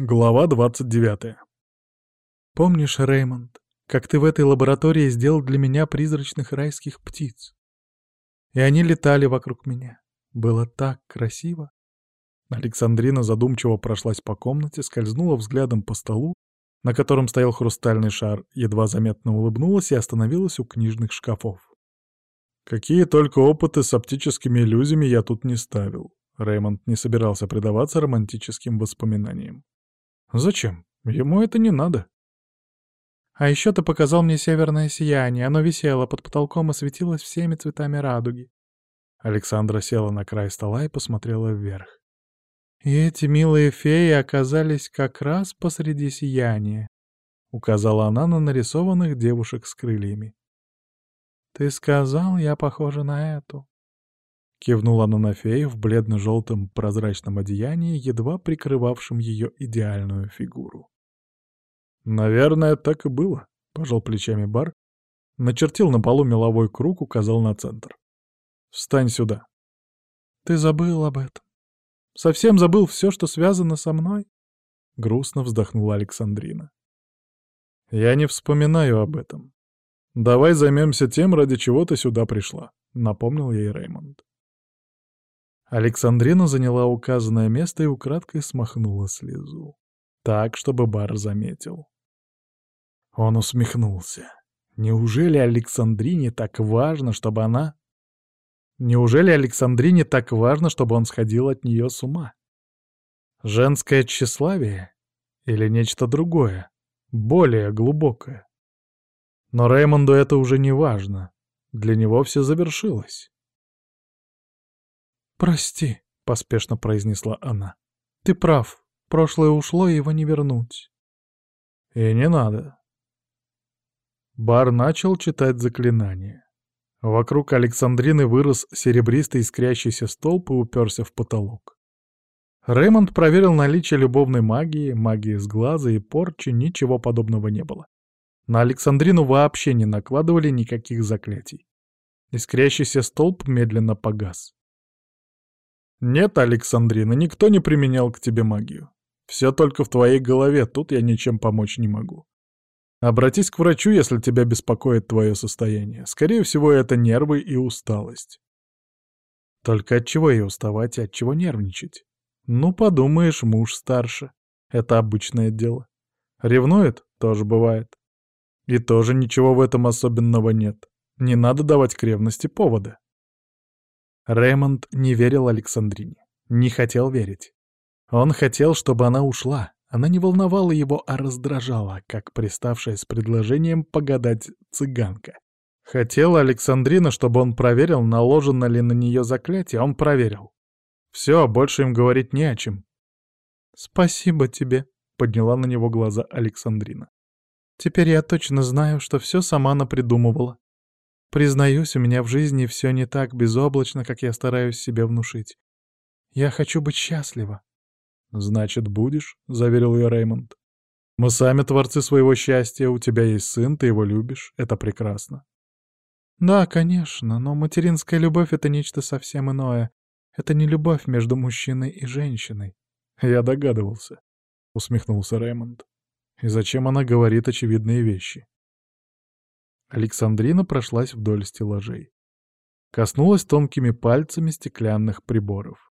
Глава 29. Помнишь, Реймонд, как ты в этой лаборатории сделал для меня призрачных райских птиц? И они летали вокруг меня. Было так красиво. Александрина задумчиво прошлась по комнате, скользнула взглядом по столу, на котором стоял хрустальный шар, едва заметно улыбнулась и остановилась у книжных шкафов. Какие только опыты с оптическими иллюзиями я тут не ставил. Реймонд не собирался предаваться романтическим воспоминаниям. Зачем? Ему это не надо. А еще ты показал мне северное сияние. Оно висело под потолком и светилось всеми цветами радуги. Александра села на край стола и посмотрела вверх. И эти милые феи оказались как раз посреди сияния, указала она на нарисованных девушек с крыльями. Ты сказал, я похожа на эту. Кивнула она на фею в бледно-желтом прозрачном одеянии, едва прикрывавшем ее идеальную фигуру. «Наверное, так и было», — пожал плечами бар, начертил на полу меловой круг, указал на центр. «Встань сюда». «Ты забыл об этом. Совсем забыл все, что связано со мной?» Грустно вздохнула Александрина. «Я не вспоминаю об этом. Давай займемся тем, ради чего ты сюда пришла», — напомнил ей Реймонд. Александрина заняла указанное место и украдкой смахнула слезу. Так, чтобы бар заметил. Он усмехнулся. Неужели Александрине так важно, чтобы она... Неужели Александрине так важно, чтобы он сходил от нее с ума? Женское тщеславие? Или нечто другое, более глубокое? Но Реймонду это уже не важно. Для него все завершилось. «Прости», — поспешно произнесла она. «Ты прав. Прошлое ушло, и его не вернуть». «И не надо». Бар начал читать заклинание. Вокруг Александрины вырос серебристый искрящийся столб и уперся в потолок. Рэймонд проверил наличие любовной магии, магии с глаза и порчи, ничего подобного не было. На Александрину вообще не накладывали никаких заклятий. Искрящийся столб медленно погас. «Нет, Александрина, никто не применял к тебе магию. Все только в твоей голове, тут я ничем помочь не могу. Обратись к врачу, если тебя беспокоит твое состояние. Скорее всего, это нервы и усталость». Только от чего ей уставать и от чего нервничать? Ну, подумаешь, муж старше. Это обычное дело. Ревнует? Тоже бывает. И тоже ничего в этом особенного нет. Не надо давать к ревности повода. Рэймонд не верил Александрине, не хотел верить. Он хотел, чтобы она ушла. Она не волновала его, а раздражала, как приставшая с предложением погадать цыганка. Хотела Александрина, чтобы он проверил, наложено ли на нее заклятие, он проверил. Все, больше им говорить не о чем. «Спасибо тебе», — подняла на него глаза Александрина. «Теперь я точно знаю, что все сама напридумывала. Признаюсь, у меня в жизни все не так безоблачно, как я стараюсь себе внушить. Я хочу быть счастлива. «Значит, будешь», — заверил ее Реймонд. «Мы сами творцы своего счастья, у тебя есть сын, ты его любишь, это прекрасно». «Да, конечно, но материнская любовь — это нечто совсем иное. Это не любовь между мужчиной и женщиной». «Я догадывался», — усмехнулся Реймонд. «И зачем она говорит очевидные вещи?» Александрина прошлась вдоль стеллажей. Коснулась тонкими пальцами стеклянных приборов.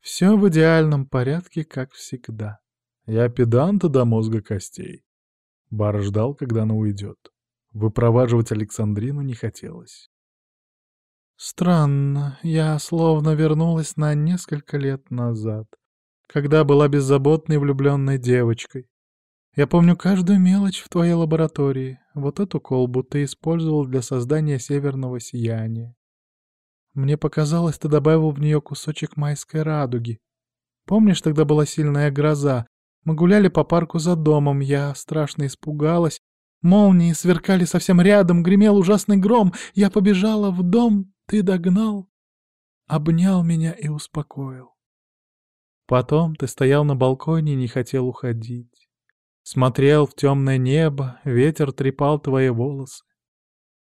Все в идеальном порядке, как всегда. Я педант до мозга костей. Бар ждал, когда она уйдет. Выпроваживать Александрину не хотелось. Странно, я словно вернулась на несколько лет назад, когда была беззаботной влюбленной девочкой. Я помню каждую мелочь в твоей лаборатории. Вот эту колбу ты использовал для создания северного сияния. Мне показалось, ты добавил в нее кусочек майской радуги. Помнишь, тогда была сильная гроза? Мы гуляли по парку за домом, я страшно испугалась. Молнии сверкали совсем рядом, гремел ужасный гром. Я побежала в дом, ты догнал, обнял меня и успокоил. Потом ты стоял на балконе и не хотел уходить. Смотрел в темное небо, ветер трепал твои волосы.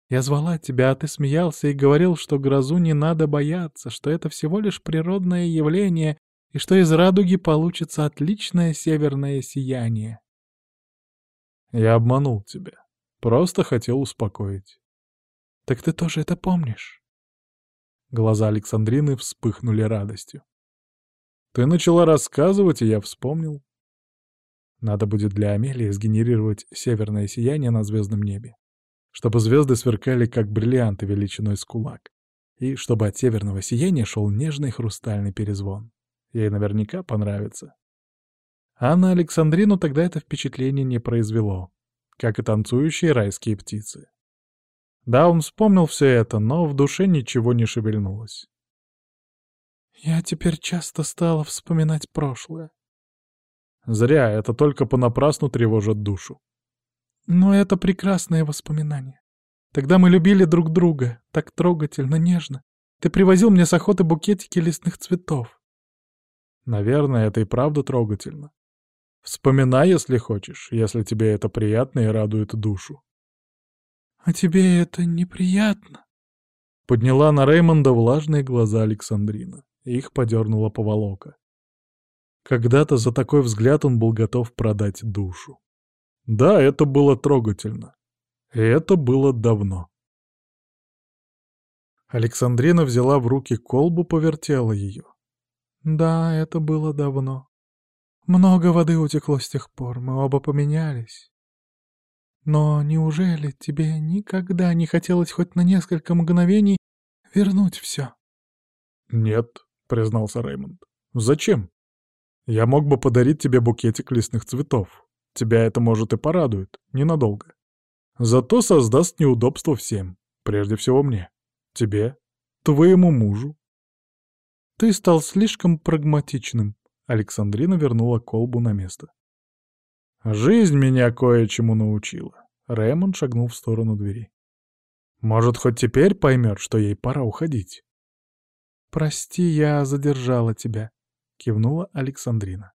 Я звала тебя, а ты смеялся и говорил, что грозу не надо бояться, что это всего лишь природное явление, и что из радуги получится отличное северное сияние. Я обманул тебя. Просто хотел успокоить. Так ты тоже это помнишь? Глаза Александрины вспыхнули радостью. Ты начала рассказывать, и я вспомнил. Надо будет для Амелии сгенерировать северное сияние на звездном небе, чтобы звезды сверкали, как бриллианты величиной с кулак, и чтобы от северного сияния шел нежный хрустальный перезвон. Ей наверняка понравится. А на Александрину тогда это впечатление не произвело, как и танцующие райские птицы. Да, он вспомнил все это, но в душе ничего не шевельнулось. «Я теперь часто стала вспоминать прошлое». Зря, это только понапрасну тревожит душу. Но это прекрасные воспоминания. Тогда мы любили друг друга, так трогательно, нежно. Ты привозил мне с охоты букетики лесных цветов. Наверное, это и правда трогательно. Вспоминай, если хочешь, если тебе это приятно и радует душу. «А тебе это неприятно?» Подняла на Реймонда влажные глаза Александрина. Их подернула поволока. Когда-то за такой взгляд он был готов продать душу. Да, это было трогательно. И это было давно. Александрина взяла в руки колбу, повертела ее. Да, это было давно. Много воды утекло с тех пор, мы оба поменялись. Но неужели тебе никогда не хотелось хоть на несколько мгновений вернуть все? Нет, признался Реймонд. Зачем? Я мог бы подарить тебе букетик лесных цветов. Тебя это, может, и порадует, ненадолго. Зато создаст неудобство всем, прежде всего мне, тебе, твоему мужу. Ты стал слишком прагматичным. Александрина вернула колбу на место. «Жизнь меня кое-чему научила». Рэймонд шагнул в сторону двери. «Может, хоть теперь поймет, что ей пора уходить?» «Прости, я задержала тебя», — кивнула Александрина.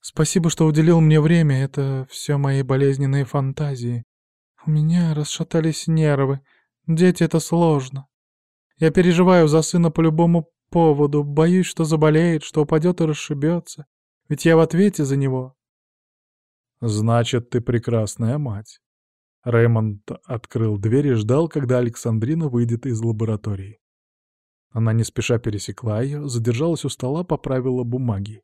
«Спасибо, что уделил мне время, это все мои болезненные фантазии. У меня расшатались нервы, дети — это сложно. Я переживаю за сына по любому поводу, боюсь, что заболеет, что упадет и расшибется, ведь я в ответе за него, «Значит, ты прекрасная мать». Рэймонд открыл дверь и ждал, когда Александрина выйдет из лаборатории. Она не спеша пересекла ее, задержалась у стола, поправила бумаги.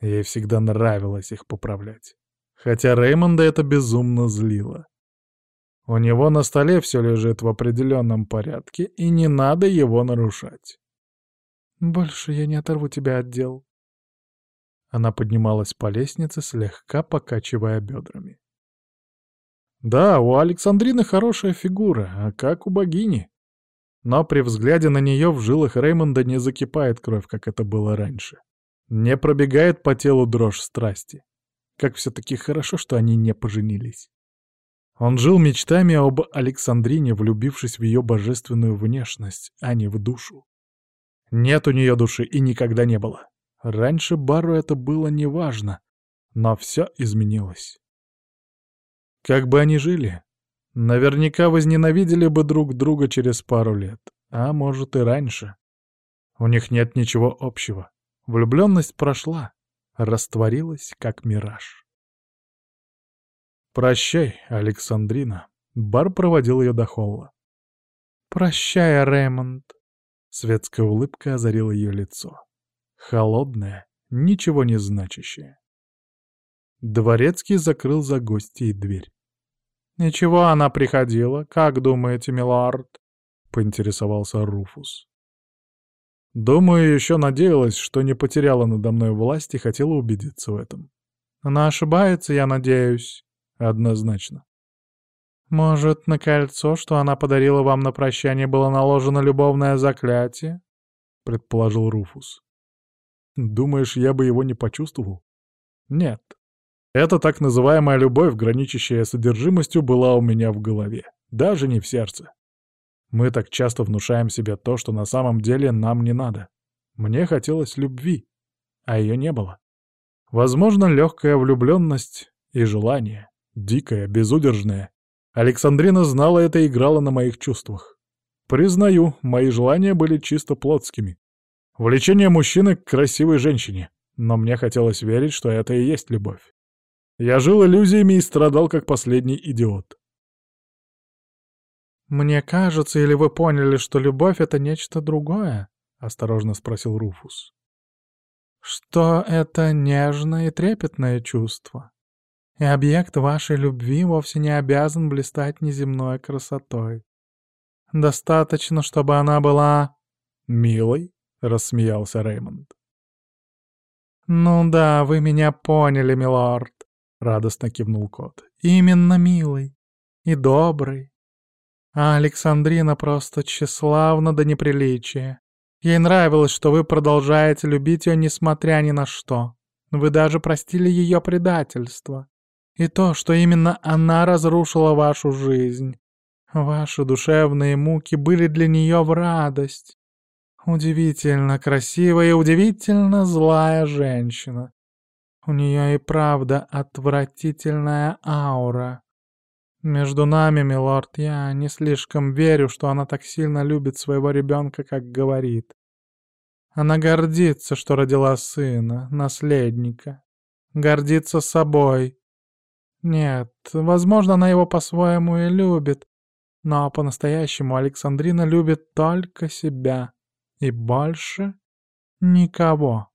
Ей всегда нравилось их поправлять. Хотя Реймонда это безумно злило. У него на столе все лежит в определенном порядке, и не надо его нарушать. «Больше я не оторву тебя от дел», она поднималась по лестнице, слегка покачивая бедрами. Да, у Александрины хорошая фигура, а как у богини. Но при взгляде на нее в жилах Реймонда не закипает кровь, как это было раньше. Не пробегает по телу дрожь страсти. Как все-таки хорошо, что они не поженились. Он жил мечтами об Александрине, влюбившись в ее божественную внешность, а не в душу. Нет у нее души и никогда не было. Раньше Бару это было неважно, но все изменилось. Как бы они жили? Наверняка возненавидели бы друг друга через пару лет, а может и раньше. У них нет ничего общего. Влюбленность прошла, растворилась, как мираж. «Прощай, Александрина». Бар проводил ее до холла. «Прощай, Рэймонд». Светская улыбка озарила ее лицо холодное, ничего не значащее. Дворецкий закрыл за гостьей дверь. «Ничего, она приходила. Как думаете, милорд?» — поинтересовался Руфус. «Думаю, еще надеялась, что не потеряла надо мной власть и хотела убедиться в этом. Она ошибается, я надеюсь. Однозначно. Может, на кольцо, что она подарила вам на прощание, было наложено любовное заклятие?» — предположил Руфус. Думаешь, я бы его не почувствовал? Нет. Эта так называемая любовь, граничащая содержимостью, была у меня в голове, даже не в сердце. Мы так часто внушаем себе то, что на самом деле нам не надо. Мне хотелось любви, а ее не было. Возможно, легкая влюбленность и желание, дикое, безудержное. Александрина знала это и играла на моих чувствах. Признаю, мои желания были чисто плотскими. Влечение мужчины к красивой женщине. Но мне хотелось верить, что это и есть любовь. Я жил иллюзиями и страдал, как последний идиот. «Мне кажется, или вы поняли, что любовь — это нечто другое?» — осторожно спросил Руфус. «Что это нежное и трепетное чувство, и объект вашей любви вовсе не обязан блистать неземной красотой. Достаточно, чтобы она была милой», — рассмеялся Реймонд. «Ну да, вы меня поняли, милорд», — радостно кивнул кот. «Именно милый и добрый. А Александрина просто тщеславна до неприличия. Ей нравилось, что вы продолжаете любить ее, несмотря ни на что. Вы даже простили ее предательство. И то, что именно она разрушила вашу жизнь. Ваши душевные муки были для нее в радость. Удивительно красивая и удивительно злая женщина. У нее и правда отвратительная аура. Между нами, милорд, я не слишком верю, что она так сильно любит своего ребенка, как говорит. Она гордится, что родила сына, наследника. Гордится собой. Нет, возможно, она его по-своему и любит, но по-настоящему Александрина любит только себя. И больше никого.